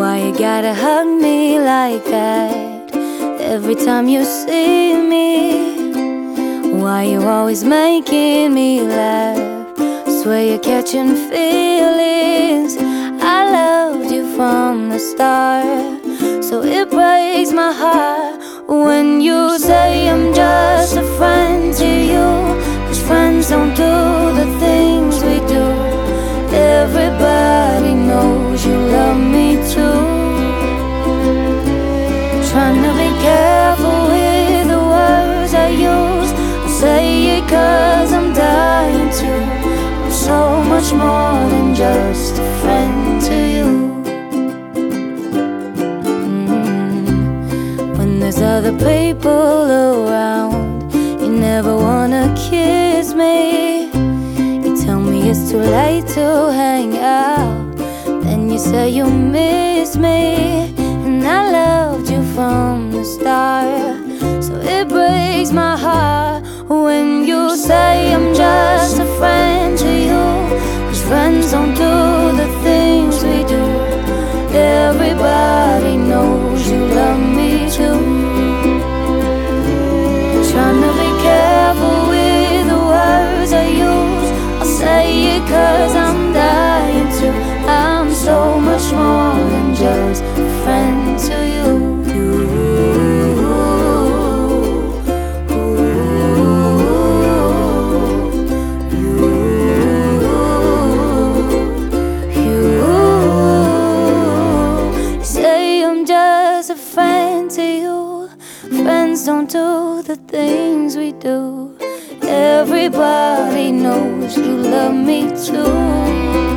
Why you gotta hug me like that every time you see me? Why you always making me laugh? Swear you're catching feelings. I loved you from the start, so it breaks my heart when you say much more than just a friend to you. Mm. When there's other people around, you never wanna kiss me. You tell me it's too late to hang out. Then you say you miss me. And I loved you from the start. So it breaks my heart when you say Friends don't do to you. Friends don't do the things we do. Everybody knows you love me too.